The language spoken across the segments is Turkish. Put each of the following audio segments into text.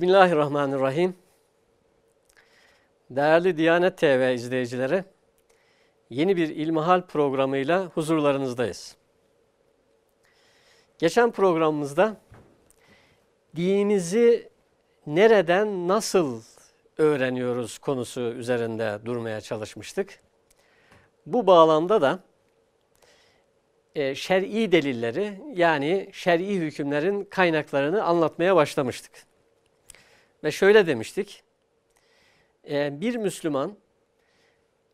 Bismillahirrahmanirrahim. Değerli Diyanet TV izleyicileri, yeni bir İlmihal programıyla huzurlarınızdayız. Geçen programımızda dinimizi nereden nasıl öğreniyoruz konusu üzerinde durmaya çalışmıştık. Bu bağlamda da e, şer'i delilleri yani şer'i hükümlerin kaynaklarını anlatmaya başlamıştık. Ve şöyle demiştik, e, bir Müslüman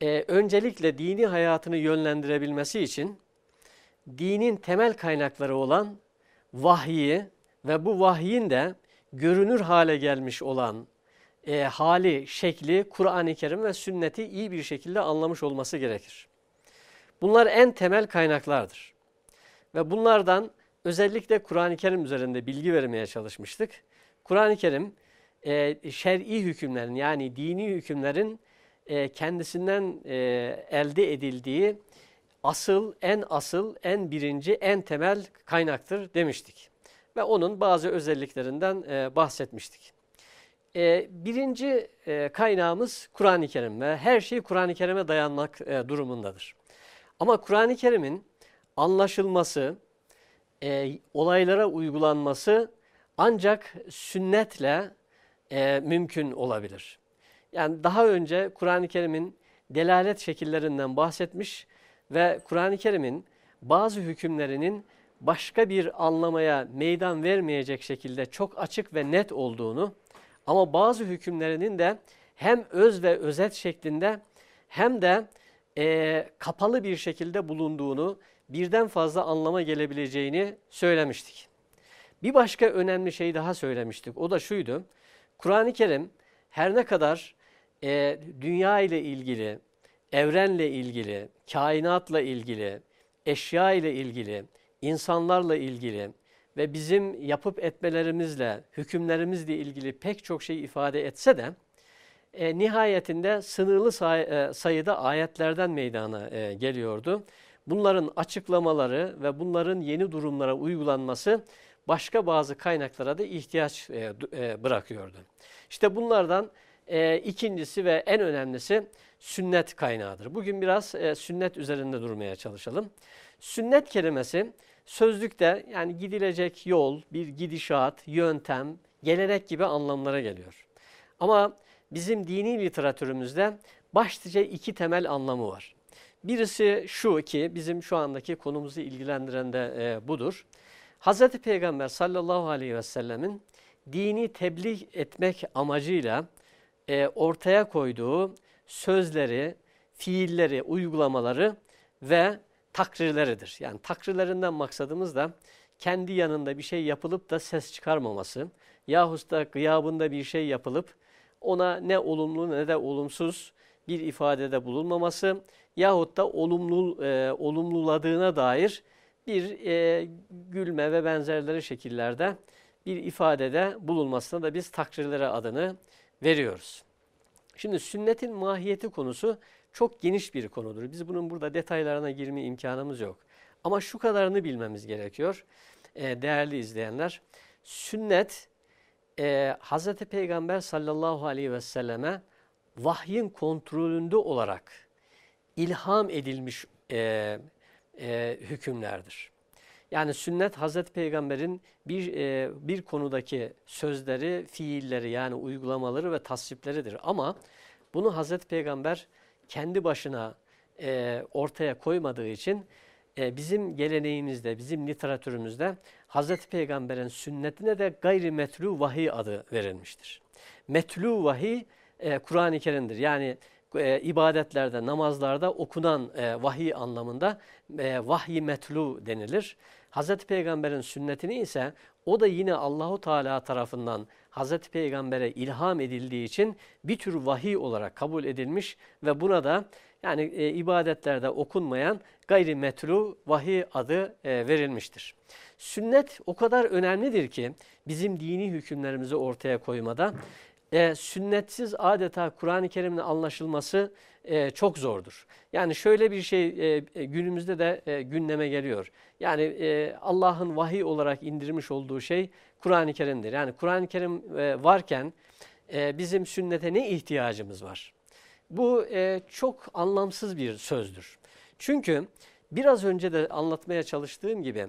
e, öncelikle dini hayatını yönlendirebilmesi için dinin temel kaynakları olan vahyi ve bu vahyin de görünür hale gelmiş olan e, hali, şekli, Kur'an-ı Kerim ve sünneti iyi bir şekilde anlamış olması gerekir. Bunlar en temel kaynaklardır. Ve bunlardan özellikle Kur'an-ı Kerim üzerinde bilgi vermeye çalışmıştık. Kur'an-ı Kerim e, şer'i hükümlerin yani dini hükümlerin e, kendisinden e, elde edildiği asıl, en asıl, en birinci, en temel kaynaktır demiştik. Ve onun bazı özelliklerinden e, bahsetmiştik. E, birinci e, kaynağımız Kur'an-ı Kerim ve her şey Kur'an-ı Kerim'e dayanmak e, durumundadır. Ama Kur'an-ı Kerim'in anlaşılması, e, olaylara uygulanması ancak sünnetle e, mümkün olabilir. Yani daha önce Kur'an-ı Kerim'in delalet şekillerinden bahsetmiş ve Kur'an-ı Kerim'in bazı hükümlerinin başka bir anlamaya meydan vermeyecek şekilde çok açık ve net olduğunu ama bazı hükümlerinin de hem öz ve özet şeklinde hem de e, kapalı bir şekilde bulunduğunu, birden fazla anlama gelebileceğini söylemiştik. Bir başka önemli şey daha söylemiştik. O da şuydu. Kur'an-ı Kerim her ne kadar e, dünya ile ilgili, evrenle ilgili, kainatla ilgili, eşya ile ilgili, insanlarla ilgili ve bizim yapıp etmelerimizle, hükümlerimizle ilgili pek çok şey ifade etse de e, nihayetinde sınırlı say e, sayıda ayetlerden meydana e, geliyordu. Bunların açıklamaları ve bunların yeni durumlara uygulanması başka bazı kaynaklara da ihtiyaç e, e, bırakıyordu. İşte bunlardan e, ikincisi ve en önemlisi sünnet kaynağıdır. Bugün biraz e, sünnet üzerinde durmaya çalışalım. Sünnet kelimesi sözlükte yani gidilecek yol, bir gidişat, yöntem, gelenek gibi anlamlara geliyor. Ama bizim dini literatürümüzde başlıca iki temel anlamı var. Birisi şu ki bizim şu andaki konumuzu ilgilendiren de budur. Hz. Peygamber sallallahu aleyhi ve sellemin dini tebliğ etmek amacıyla e, ortaya koyduğu sözleri, fiilleri, uygulamaları ve takrirleridir. Yani takrirlerinden maksadımız da kendi yanında bir şey yapılıp da ses çıkarmaması yahut da gıyabında bir şey yapılıp ona ne olumlu ne de olumsuz bir ifadede bulunmaması yahut da olumlu e, olumluladığına dair bir e, gülme ve benzerleri şekillerde bir ifadede bulunmasına da biz takrirlere adını veriyoruz. Şimdi sünnetin mahiyeti konusu çok geniş bir konudur. Biz bunun burada detaylarına girme imkanımız yok. Ama şu kadarını bilmemiz gerekiyor e, değerli izleyenler. Sünnet e, Hz. Peygamber sallallahu aleyhi ve selleme vahyin kontrolünde olarak ilham edilmiş e, e, hükümlerdir. Yani sünnet Hazreti Peygamber'in bir e, bir konudaki sözleri, fiilleri yani uygulamaları ve tasvipleridir. Ama bunu Hazreti Peygamber kendi başına e, ortaya koymadığı için e, bizim geleneğimizde, bizim literatürümüzde Hazreti Peygamber'in sünnetine de gayri metlu vahiy adı verilmiştir. Metlu vahiy e, Kur'an-ı Kerim'dir. Yani e, ibadetlerde, namazlarda okunan e, vahiy anlamında e, vahiy metlu denilir. Hazreti Peygamber'in sünnetini ise o da yine Allahu Teala tarafından Hazreti Peygamber'e ilham edildiği için bir tür vahiy olarak kabul edilmiş ve buna da yani e, ibadetlerde okunmayan gayrimetlu vahiy adı e, verilmiştir. Sünnet o kadar önemlidir ki bizim dini hükümlerimizi ortaya koymada e, sünnetsiz adeta Kur'an-ı Kerim'in anlaşılması e, çok zordur. Yani şöyle bir şey e, e, günümüzde de e, gündeme geliyor. Yani e, Allah'ın vahiy olarak indirmiş olduğu şey Kur'an-ı Kerim'dir. Yani Kur'an-ı Kerim e, varken e, bizim sünnete ne ihtiyacımız var? Bu e, çok anlamsız bir sözdür. Çünkü biraz önce de anlatmaya çalıştığım gibi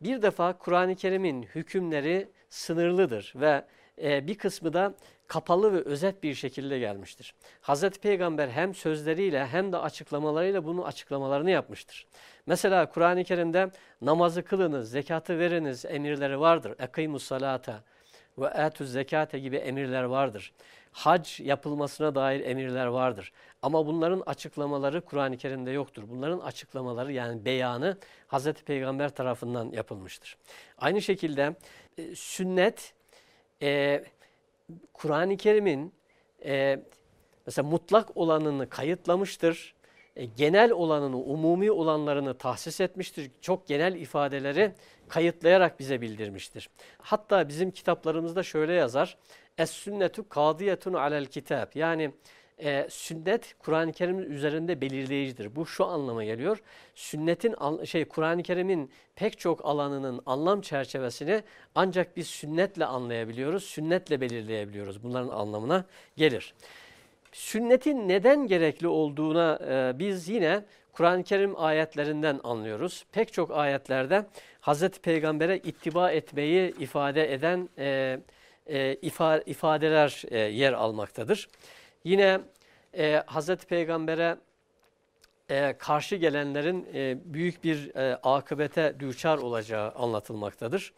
bir defa Kur'an-ı Kerim'in hükümleri sınırlıdır ve e, bir kısmı da kapalı ve özet bir şekilde gelmiştir. Hazreti Peygamber hem sözleriyle hem de açıklamalarıyla bunun açıklamalarını yapmıştır. Mesela Kur'an-ı Kerim'de namazı kılınız, zekatı veriniz emirleri vardır. Ekimus salata ve etuz zekate gibi emirler vardır. Hac yapılmasına dair emirler vardır. Ama bunların açıklamaları Kur'an-ı Kerim'de yoktur. Bunların açıklamaları yani beyanı Hazreti Peygamber tarafından yapılmıştır. Aynı şekilde e, sünnet e, Kur'an-ı Kerim'in e, mesela mutlak olanını kayıtlamıştır. E, genel olanını, umumi olanlarını tahsis etmiştir. Çok genel ifadeleri kayıtlayarak bize bildirmiştir. Hatta bizim kitaplarımızda şöyle yazar. Es-sünnetu kadiyetun alel kitab. Yani e, sünnet Kur'an-ı Kerim'in üzerinde belirleyicidir. Bu şu anlama geliyor. Sünnetin şey Kur'an-ı Kerim'in pek çok alanının anlam çerçevesini ancak biz sünnetle anlayabiliyoruz, sünnetle belirleyebiliyoruz. Bunların anlamına gelir. Sünnetin neden gerekli olduğuna e, biz yine Kur'an-ı Kerim ayetlerinden anlıyoruz. Pek çok ayetlerde Hazreti Peygamber'e ittiba etmeyi ifade eden e, e, ifadeler e, yer almaktadır. Yine e, Hazreti Peygamber'e e, karşı gelenlerin e, büyük bir e, akıbete düçar olacağı anlatılmaktadır.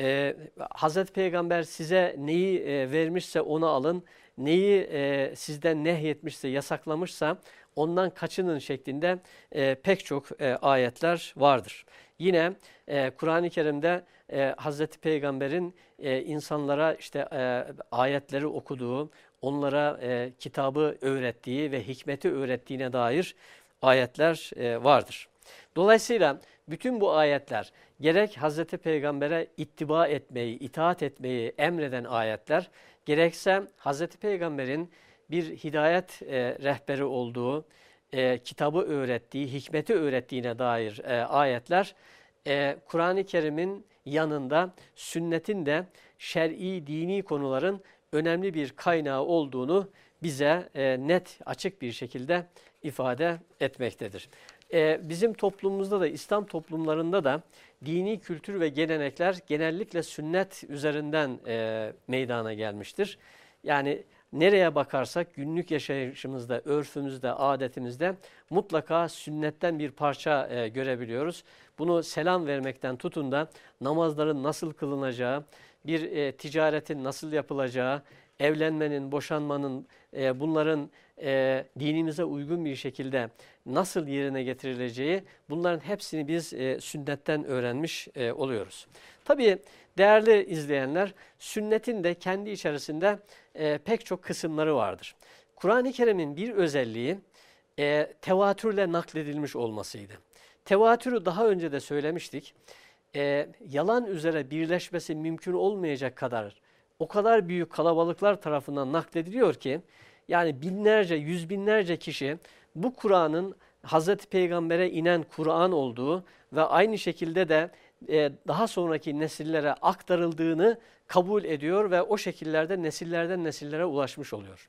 E, Hazreti Peygamber size neyi e, vermişse onu alın, neyi e, sizden nehyetmişse, yasaklamışsa ondan kaçının şeklinde e, pek çok e, ayetler vardır. Yine e, Kur'an-ı Kerim'de e, Hazreti Peygamber'in e, insanlara işte e, ayetleri okuduğu, onlara e, kitabı öğrettiği ve hikmeti öğrettiğine dair ayetler e, vardır. Dolayısıyla bütün bu ayetler gerek Hazreti Peygamber'e ittiba etmeyi, itaat etmeyi emreden ayetler, gerekse Hazreti Peygamber'in bir hidayet e, rehberi olduğu, e, kitabı öğrettiği, hikmeti öğrettiğine dair e, ayetler, e, Kur'an-ı Kerim'in yanında sünnetin de şer'i, dini konuların önemli bir kaynağı olduğunu bize e, net, açık bir şekilde ifade etmektedir. E, bizim toplumumuzda da, İslam toplumlarında da dini kültür ve gelenekler genellikle sünnet üzerinden e, meydana gelmiştir. Yani nereye bakarsak günlük yaşayışımızda, örfümüzde, adetimizde mutlaka sünnetten bir parça e, görebiliyoruz. Bunu selam vermekten tutun da namazların nasıl kılınacağı, bir e, ticaretin nasıl yapılacağı, evlenmenin, boşanmanın, e, bunların e, dinimize uygun bir şekilde nasıl yerine getirileceği bunların hepsini biz e, sünnetten öğrenmiş e, oluyoruz. Tabii değerli izleyenler sünnetin de kendi içerisinde e, pek çok kısımları vardır. Kur'an-ı Kerim'in bir özelliği e, tevatürle nakledilmiş olmasıydı. Tevatürü daha önce de söylemiştik. E, yalan üzere birleşmesi mümkün olmayacak kadar o kadar büyük kalabalıklar tarafından naklediliyor ki yani binlerce, yüz binlerce kişi bu Kur'an'ın Hazreti Peygamber'e inen Kur'an olduğu ve aynı şekilde de e, daha sonraki nesillere aktarıldığını kabul ediyor ve o şekillerde nesillerden nesillere ulaşmış oluyor.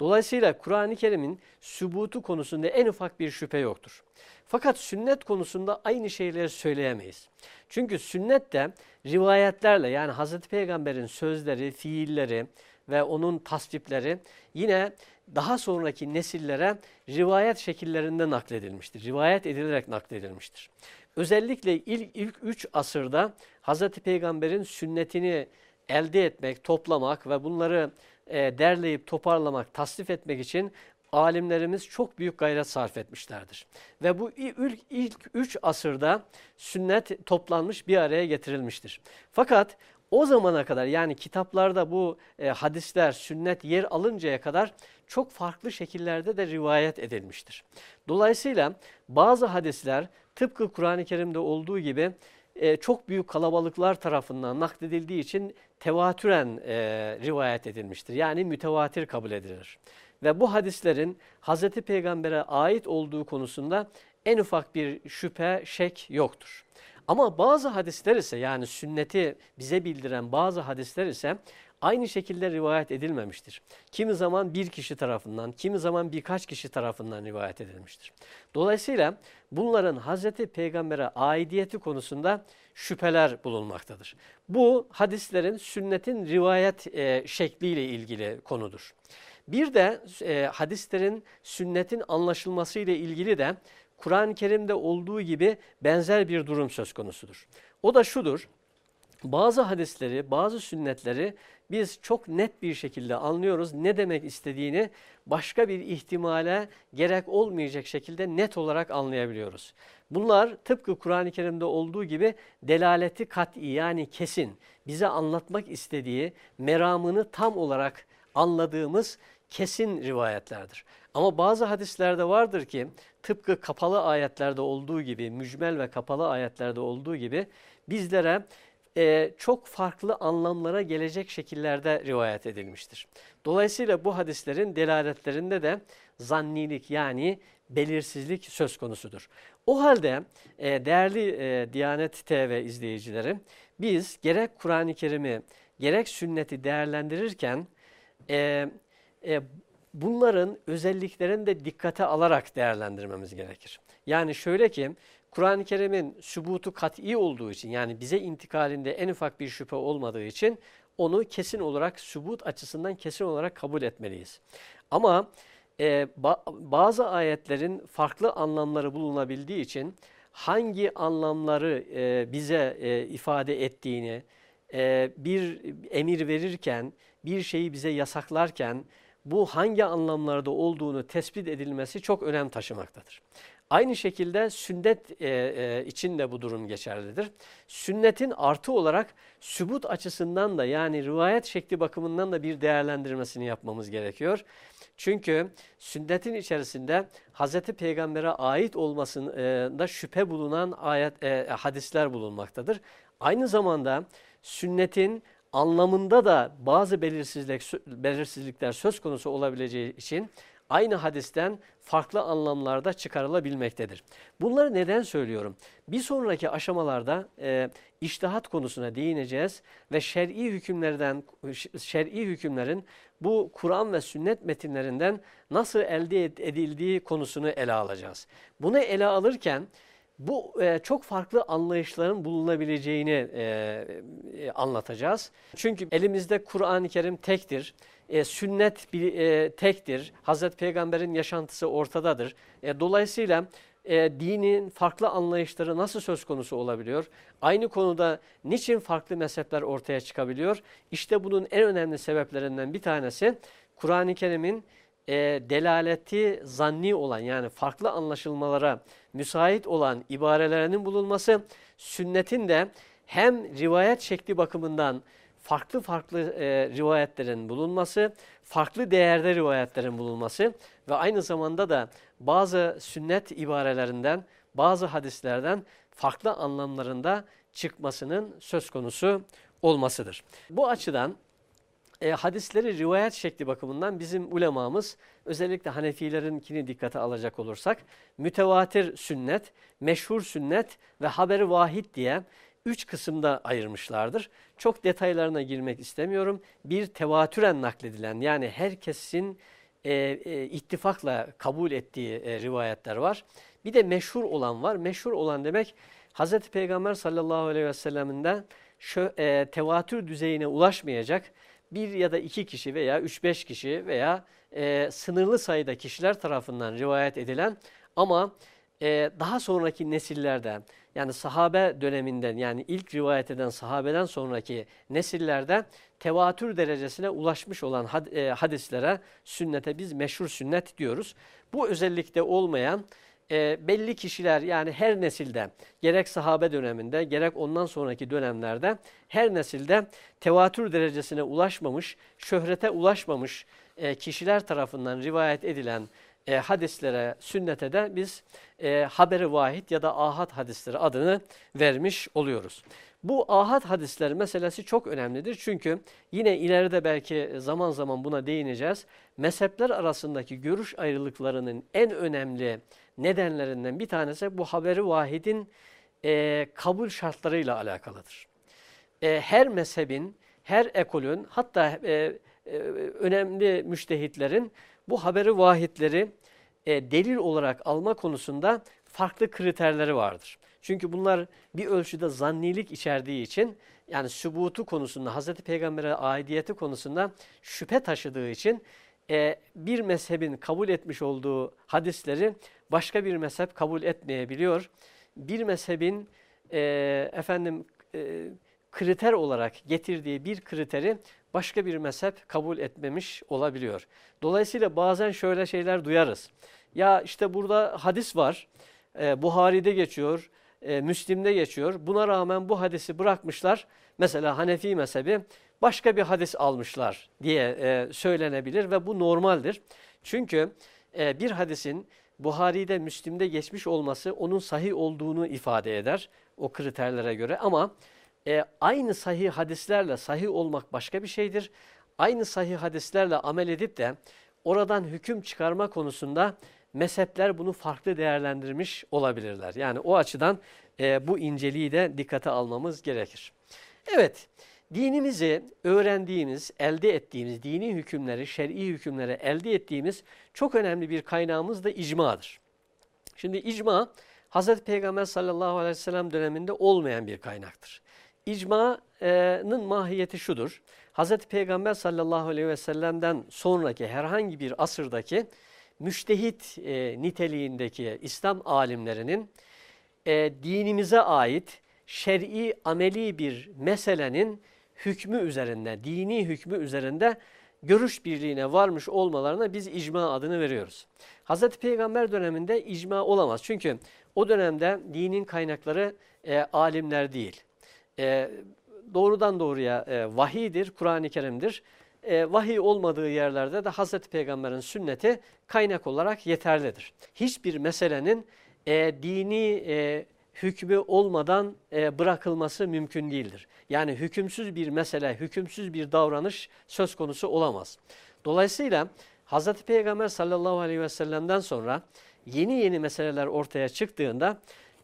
Dolayısıyla Kur'an-ı Kerim'in sübutu konusunda en ufak bir şüphe yoktur. Fakat sünnet konusunda aynı şeyleri söyleyemeyiz. Çünkü sünnet de rivayetlerle yani Hazreti Peygamber'in sözleri, fiilleri ve onun tasdipleri yine daha sonraki nesillere rivayet şekillerinde nakledilmiştir. Rivayet edilerek nakledilmiştir. Özellikle ilk, ilk üç asırda Hazreti Peygamber'in sünnetini elde etmek, toplamak ve bunları e, derleyip toparlamak, tasdif etmek için alimlerimiz çok büyük gayret sarf etmişlerdir. Ve bu ilk, ilk üç asırda sünnet toplanmış bir araya getirilmiştir. Fakat o zamana kadar yani kitaplarda bu e, hadisler, sünnet yer alıncaya kadar çok farklı şekillerde de rivayet edilmiştir. Dolayısıyla bazı hadisler tıpkı Kur'an-ı Kerim'de olduğu gibi e, çok büyük kalabalıklar tarafından nakledildiği için tevatüren e, rivayet edilmiştir. Yani mütevatir kabul edilir. Ve bu hadislerin Hz. Peygamber'e ait olduğu konusunda en ufak bir şüphe, şek yoktur. Ama bazı hadisler ise yani sünneti bize bildiren bazı hadisler ise aynı şekilde rivayet edilmemiştir. Kimi zaman bir kişi tarafından, kimi zaman birkaç kişi tarafından rivayet edilmiştir. Dolayısıyla bunların Hazreti Peygamber'e aidiyeti konusunda şüpheler bulunmaktadır. Bu hadislerin sünnetin rivayet e, şekliyle ilgili konudur. Bir de e, hadislerin sünnetin anlaşılması ile ilgili de Kur'an-ı Kerim'de olduğu gibi benzer bir durum söz konusudur. O da şudur, bazı hadisleri, bazı sünnetleri biz çok net bir şekilde anlıyoruz. Ne demek istediğini başka bir ihtimale gerek olmayacak şekilde net olarak anlayabiliyoruz. Bunlar tıpkı Kur'an-ı Kerim'de olduğu gibi delaleti kat'i yani kesin bize anlatmak istediği meramını tam olarak anladığımız kesin rivayetlerdir. Ama bazı hadislerde vardır ki tıpkı kapalı ayetlerde olduğu gibi, mücmel ve kapalı ayetlerde olduğu gibi bizlere e, çok farklı anlamlara gelecek şekillerde rivayet edilmiştir. Dolayısıyla bu hadislerin delaletlerinde de zannilik yani belirsizlik söz konusudur. O halde e, değerli e, Diyanet TV izleyicileri biz gerek Kur'an-ı Kerim'i gerek sünneti değerlendirirken e, e, bunların özelliklerini de dikkate alarak değerlendirmemiz gerekir. Yani şöyle ki Kur'an-ı Kerim'in sübutu kat'i olduğu için yani bize intikalinde en ufak bir şüphe olmadığı için onu kesin olarak sübut açısından kesin olarak kabul etmeliyiz. Ama e, ba bazı ayetlerin farklı anlamları bulunabildiği için hangi anlamları e, bize e, ifade ettiğini, e, bir emir verirken, bir şeyi bize yasaklarken bu hangi anlamlarda olduğunu tespit edilmesi çok önem taşımaktadır. Aynı şekilde sünnet e, e, için de bu durum geçerlidir. Sünnetin artı olarak sübut açısından da yani rivayet şekli bakımından da bir değerlendirmesini yapmamız gerekiyor. Çünkü sünnetin içerisinde Hz. Peygamber'e ait olmasında şüphe bulunan ayet, e, hadisler bulunmaktadır. Aynı zamanda sünnetin anlamında da bazı belirsizlik, belirsizlikler söz konusu olabileceği için aynı hadisten farklı anlamlarda çıkarılabilmektedir. Bunları neden söylüyorum? Bir sonraki aşamalarda e, iştihat konusuna değineceğiz ve şer'i hükümlerden şer'i hükümlerin bu Kur'an ve sünnet metinlerinden nasıl elde edildiği konusunu ele alacağız. Bunu ele alırken bu e, çok farklı anlayışların bulunabileceğini e, e, anlatacağız. Çünkü elimizde Kur'an-ı Kerim tektir, e, sünnet bir, e, tektir, Hazreti Peygamber'in yaşantısı ortadadır. E, dolayısıyla e, dinin farklı anlayışları nasıl söz konusu olabiliyor? Aynı konuda niçin farklı mezhepler ortaya çıkabiliyor? İşte bunun en önemli sebeplerinden bir tanesi Kur'an-ı Kerim'in e, delaleti zanni olan yani farklı anlaşılmalara müsait olan ibarelerinin bulunması, sünnetin de hem rivayet şekli bakımından farklı farklı e, rivayetlerin bulunması, farklı değerde rivayetlerin bulunması ve aynı zamanda da bazı sünnet ibarelerinden, bazı hadislerden farklı anlamlarında çıkmasının söz konusu olmasıdır. Bu açıdan e, hadisleri rivayet şekli bakımından bizim ulemamız özellikle Hanefilerinkini dikkate alacak olursak mütevatir sünnet, meşhur sünnet ve haberi vahid diye üç kısımda ayırmışlardır. Çok detaylarına girmek istemiyorum. Bir tevatüren nakledilen yani herkesin e, e, ittifakla kabul ettiği e, rivayetler var. Bir de meşhur olan var. Meşhur olan demek Hz. Peygamber sallallahu aleyhi ve selleminden şu, e, tevatür düzeyine ulaşmayacak bir ya da iki kişi veya üç beş kişi veya e, sınırlı sayıda kişiler tarafından rivayet edilen ama e, daha sonraki nesillerde yani sahabe döneminden yani ilk rivayet eden sahabeden sonraki nesillerde tevatür derecesine ulaşmış olan had, e, hadislere, sünnete biz meşhur sünnet diyoruz. Bu özellikte olmayan e, belli kişiler yani her nesilde gerek sahabe döneminde gerek ondan sonraki dönemlerde her nesilde tevatür derecesine ulaşmamış, şöhrete ulaşmamış e, kişiler tarafından rivayet edilen e, hadislere, sünnete de biz e, haberi vahid ya da ahad hadisleri adını vermiş oluyoruz. Bu ahad hadisler meselesi çok önemlidir. Çünkü yine ileride belki zaman zaman buna değineceğiz. Mezhepler arasındaki görüş ayrılıklarının en önemli nedenlerinden bir tanesi bu haberi vahidin e, kabul şartlarıyla alakalıdır. E, her mezhebin, her ekolün hatta e, e, önemli müştehitlerin bu haberi vahidleri e, delil olarak alma konusunda farklı kriterleri vardır. Çünkü bunlar bir ölçüde zannilik içerdiği için yani sübutu konusunda Hz. Peygamber'e aidiyeti konusunda şüphe taşıdığı için e, bir mezhebin kabul etmiş olduğu hadisleri başka bir mezhep kabul etmeyebiliyor. Bir mezhebin e, efendim e, kriter olarak getirdiği bir kriteri başka bir mezhep kabul etmemiş olabiliyor. Dolayısıyla bazen şöyle şeyler duyarız. Ya işte burada hadis var, e, Buhari'de geçiyor, e, Müslim'de geçiyor. Buna rağmen bu hadisi bırakmışlar. Mesela Hanefi mezhebi başka bir hadis almışlar diye e, söylenebilir ve bu normaldir. Çünkü e, bir hadisin Buhari'de, Müslim'de geçmiş olması onun sahih olduğunu ifade eder o kriterlere göre ama e, aynı sahih hadislerle sahih olmak başka bir şeydir. Aynı sahih hadislerle amel edip de oradan hüküm çıkarma konusunda mezhepler bunu farklı değerlendirmiş olabilirler. Yani o açıdan e, bu inceliği de dikkate almamız gerekir. Evet, dinimizi öğrendiğimiz, elde ettiğimiz dini hükümleri, şer'i hükümleri elde ettiğimiz çok önemli bir kaynağımız da icmadır. Şimdi icma, Hz. Peygamber sallallahu aleyhi ve sellem döneminde olmayan bir kaynaktır. İcmanın mahiyeti şudur. Hz. Peygamber sallallahu aleyhi ve sellem'den sonraki herhangi bir asırdaki müştehit e, niteliğindeki İslam alimlerinin e, dinimize ait şer'i ameli bir meselenin hükmü üzerinde, dini hükmü üzerinde görüş birliğine varmış olmalarına biz icma adını veriyoruz. Hz. Peygamber döneminde icma olamaz. Çünkü o dönemde dinin kaynakları e, alimler değil. E, doğrudan doğruya e, vahidir, Kur'an-ı Kerim'dir e, vahiy olmadığı yerlerde de Hazreti Peygamber'in sünneti kaynak olarak yeterlidir. Hiçbir meselenin e, dini e, hükmü olmadan e, bırakılması mümkün değildir. Yani hükümsüz bir mesele, hükümsüz bir davranış söz konusu olamaz. Dolayısıyla Hazreti Peygamber sallallahu aleyhi ve sellem'den sonra yeni yeni meseleler ortaya çıktığında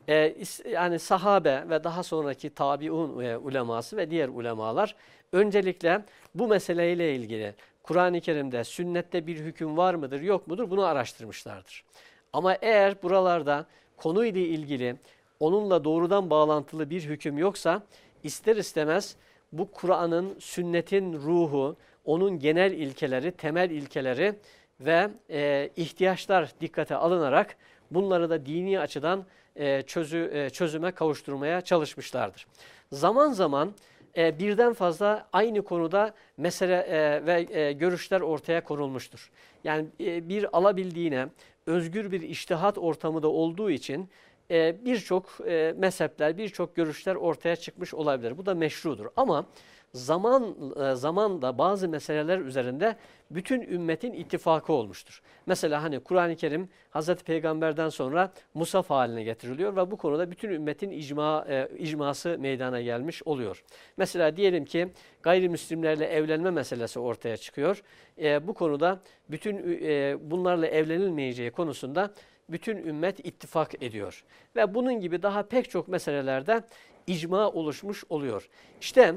e, yani sahabe ve daha sonraki tabiun e, uleması ve diğer ulemalar öncelikle bu meseleyle ilgili Kur'an-ı Kerim'de, sünnette bir hüküm var mıdır, yok mudur bunu araştırmışlardır. Ama eğer buralarda konuyla ilgili onunla doğrudan bağlantılı bir hüküm yoksa ister istemez bu Kur'an'ın, sünnetin ruhu, onun genel ilkeleri, temel ilkeleri ve e, ihtiyaçlar dikkate alınarak bunları da dini açıdan e, çözü, e, çözüme kavuşturmaya çalışmışlardır. Zaman zaman e, birden fazla aynı konuda mesele e, ve e, görüşler ortaya konulmuştur. Yani e, bir alabildiğine özgür bir iştihat ortamı da olduğu için e, birçok e, mezhepler, birçok görüşler ortaya çıkmış olabilir. Bu da meşrudur. Ama zaman e, zamanda bazı meseleler üzerinde bütün ümmetin ittifakı olmuştur. Mesela hani Kur'an-ı Kerim Hazreti Peygamber'den sonra musaf haline getiriliyor ve bu konuda bütün ümmetin icma, e, icması meydana gelmiş oluyor. Mesela diyelim ki gayrimüslimlerle evlenme meselesi ortaya çıkıyor. E, bu konuda bütün e, bunlarla evlenilmeyeceği konusunda bütün ümmet ittifak ediyor. Ve bunun gibi daha pek çok meselelerde icma oluşmuş oluyor. İşte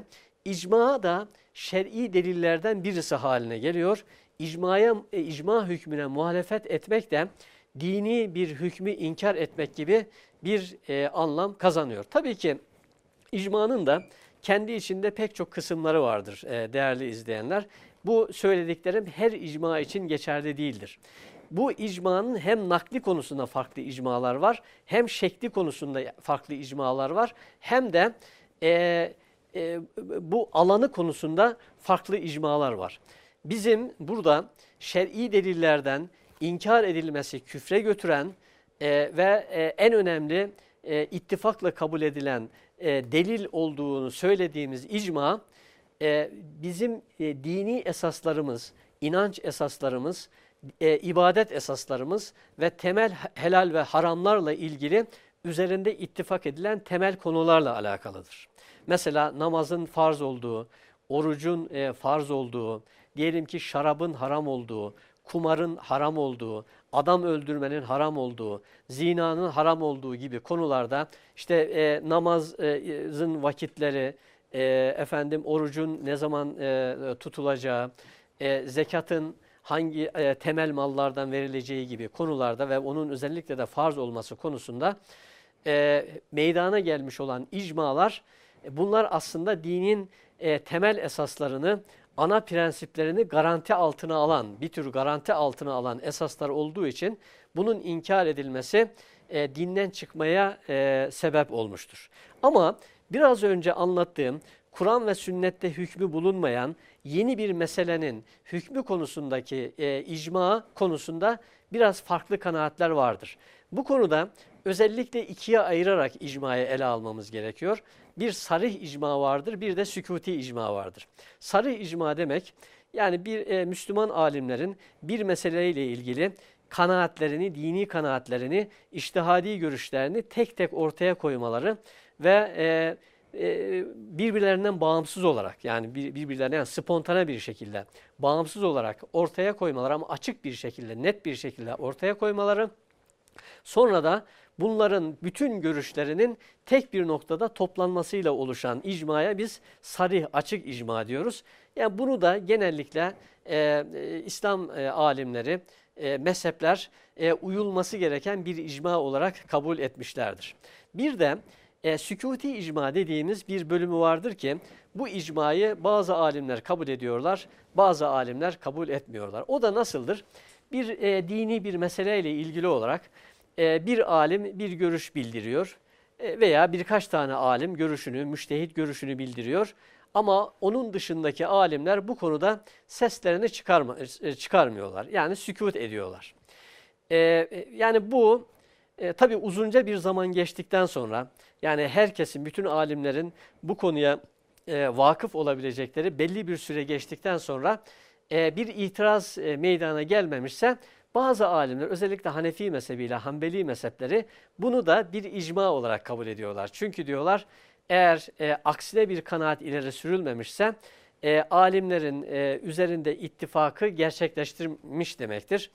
İcma da şer'i delillerden birisi haline geliyor. İcmaya, e, icma hükmüne muhalefet etmek de dini bir hükmü inkar etmek gibi bir e, anlam kazanıyor. Tabii ki icmanın da kendi içinde pek çok kısımları vardır e, değerli izleyenler. Bu söylediklerim her icma için geçerli değildir. Bu icmanın hem nakli konusunda farklı icmalar var, hem şekli konusunda farklı icmalar var, hem de e, e, bu alanı konusunda farklı icmalar var. Bizim burada şer'i delillerden inkar edilmesi küfre götüren e, ve e, en önemli e, ittifakla kabul edilen e, delil olduğunu söylediğimiz icma e, bizim e, dini esaslarımız, inanç esaslarımız e, ibadet esaslarımız ve temel helal ve haramlarla ilgili üzerinde ittifak edilen temel konularla alakalıdır. Mesela namazın farz olduğu, orucun e, farz olduğu, diyelim ki şarabın haram olduğu, kumarın haram olduğu, adam öldürmenin haram olduğu, zinanın haram olduğu gibi konularda işte e, namazın vakitleri, e, efendim orucun ne zaman e, tutulacağı, e, zekatın hangi e, temel mallardan verileceği gibi konularda ve onun özellikle de farz olması konusunda e, meydana gelmiş olan icmalar bunlar aslında dinin e, temel esaslarını, ana prensiplerini garanti altına alan, bir tür garanti altına alan esaslar olduğu için bunun inkar edilmesi e, dinden çıkmaya e, sebep olmuştur. Ama biraz önce anlattığım Kur'an ve sünnette hükmü bulunmayan yeni bir meselenin hükmü konusundaki e, icma konusunda biraz farklı kanaatler vardır. Bu konuda özellikle ikiye ayırarak icmayı ele almamız gerekiyor. Bir sarih icma vardır, bir de sükuti icma vardır. Sarih icma demek yani bir e, Müslüman alimlerin bir meseleyle ilgili kanaatlerini, dini kanaatlerini, iştihadi görüşlerini tek tek ortaya koymaları ve e, e, birbirlerinden bağımsız olarak yani birbirlerine yani spontane bir şekilde bağımsız olarak ortaya koymaları ama açık bir şekilde, net bir şekilde ortaya koymaları sonra da bunların bütün görüşlerinin tek bir noktada toplanmasıyla oluşan icmaya biz sarih açık icma diyoruz. Yani bunu da genellikle e, e, İslam e, alimleri, e, mezhepler e, uyulması gereken bir icma olarak kabul etmişlerdir. Bir de e, sükuti icma dediğimiz bir bölümü vardır ki bu icmayı bazı alimler kabul ediyorlar, bazı alimler kabul etmiyorlar. O da nasıldır? Bir e, dini bir meseleyle ilgili olarak bir alim bir görüş bildiriyor e, veya birkaç tane alim görüşünü, müştehit görüşünü bildiriyor. Ama onun dışındaki alimler bu konuda seslerini çıkarma, e, çıkarmıyorlar. Yani sükut ediyorlar. E, e yani bu e, tabi uzunca bir zaman geçtikten sonra yani herkesin, bütün alimlerin bu konuya e, vakıf olabilecekleri belli bir süre geçtikten sonra e, bir itiraz e, meydana gelmemişse bazı alimler özellikle Hanefi mezhebiyle Hanbeli mezhepleri bunu da bir icma olarak kabul ediyorlar. Çünkü diyorlar eğer e, aksine bir kanaat ileri sürülmemişse e, alimlerin e, üzerinde ittifakı gerçekleştirmiş demektir.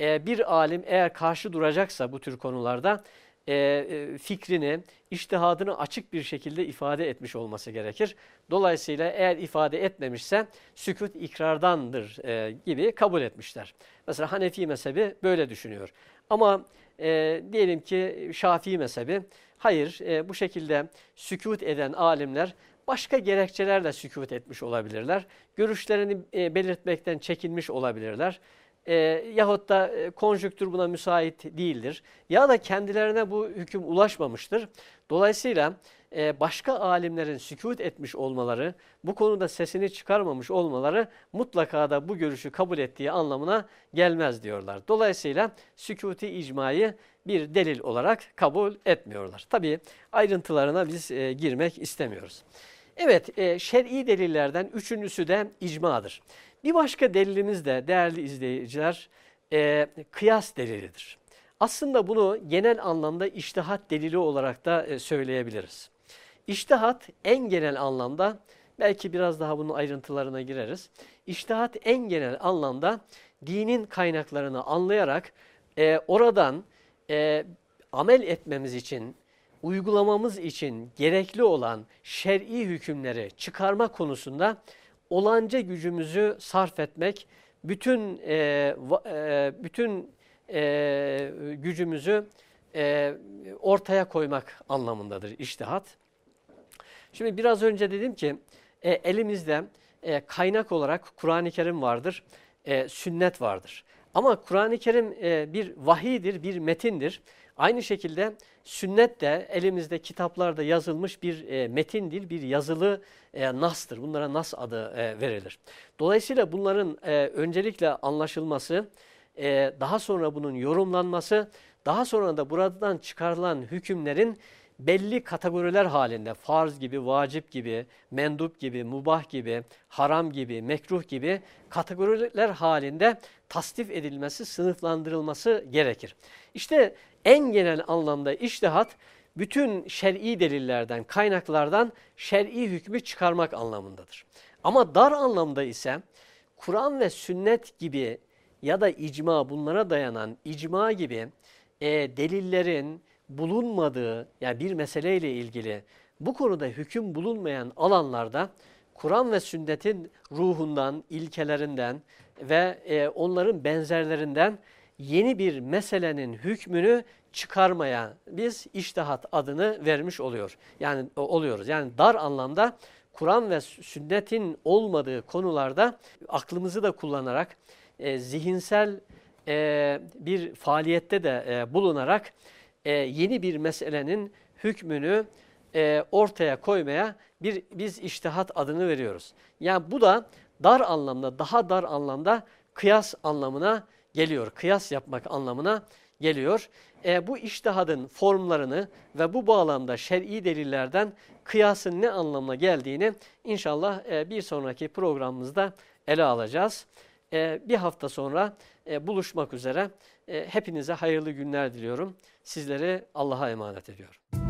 E, bir alim eğer karşı duracaksa bu tür konularda e, fikrini, iştihadını açık bir şekilde ifade etmiş olması gerekir. Dolayısıyla eğer ifade etmemişse sükut ikrardandır e, gibi kabul etmişler. Mesela Hanefi mezhebi böyle düşünüyor. Ama e, diyelim ki Şafii mezhebi hayır e, bu şekilde sükut eden alimler başka gerekçelerle sükut etmiş olabilirler. Görüşlerini e, belirtmekten çekinmiş olabilirler e, yahut da e, konjüktür buna müsait değildir. Ya da kendilerine bu hüküm ulaşmamıştır. Dolayısıyla e, başka alimlerin sükut etmiş olmaları, bu konuda sesini çıkarmamış olmaları mutlaka da bu görüşü kabul ettiği anlamına gelmez diyorlar. Dolayısıyla sükuti icmayı bir delil olarak kabul etmiyorlar. Tabi ayrıntılarına biz e, girmek istemiyoruz. Evet, e, şer'i delillerden üçüncüsü de icmadır. Bir başka delilimiz de değerli izleyiciler e, kıyas delilidir. Aslında bunu genel anlamda iştihat delili olarak da e, söyleyebiliriz. İştihat en genel anlamda belki biraz daha bunun ayrıntılarına gireriz. İştihat en genel anlamda dinin kaynaklarını anlayarak e, oradan e, amel etmemiz için, uygulamamız için gerekli olan şer'i hükümleri çıkarma konusunda olanca gücümüzü sarf etmek, bütün e, e, bütün e, gücümüzü e, ortaya koymak anlamındadır iştihat. Şimdi biraz önce dedim ki e, elimizde e, kaynak olarak Kur'an-ı Kerim vardır, e, sünnet vardır. Ama Kur'an-ı Kerim e, bir vahidir, bir metindir. Aynı şekilde sünnet de elimizde kitaplarda yazılmış bir e, metindir, bir yazılı e, nastır. Bunlara nas adı e, verilir. Dolayısıyla bunların e, öncelikle anlaşılması, e, daha sonra bunun yorumlanması, daha sonra da buradan çıkarılan hükümlerin belli kategoriler halinde farz gibi, vacip gibi, mendup gibi, mubah gibi, haram gibi, mekruh gibi kategoriler halinde tasdif edilmesi, sınıflandırılması gerekir. İşte en genel anlamda iştihat bütün şer'i delillerden, kaynaklardan şer'i hükmü çıkarmak anlamındadır. Ama dar anlamda ise Kur'an ve sünnet gibi ya da icma bunlara dayanan icma gibi e, delillerin bulunmadığı yani bir meseleyle ilgili bu konuda hüküm bulunmayan alanlarda Kur'an ve sünnetin ruhundan, ilkelerinden ve e, onların benzerlerinden yeni bir meselenin hükmünü çıkarmaya biz iştihat adını vermiş oluyor. Yani oluyoruz. Yani dar anlamda Kur'an ve sünnetin olmadığı konularda aklımızı da kullanarak e, zihinsel e, bir faaliyette de e, bulunarak e, yeni bir meselenin hükmünü e, ortaya koymaya bir biz iştihat adını veriyoruz. Yani bu da dar anlamda, daha dar anlamda kıyas anlamına geliyor. Kıyas yapmak anlamına geliyor. E, bu iştihadın formlarını ve bu bağlamda şer'i delillerden kıyasın ne anlamına geldiğini inşallah e, bir sonraki programımızda ele alacağız. E, bir hafta sonra e, buluşmak üzere. E, hepinize hayırlı günler diliyorum. Sizleri Allah'a emanet ediyorum.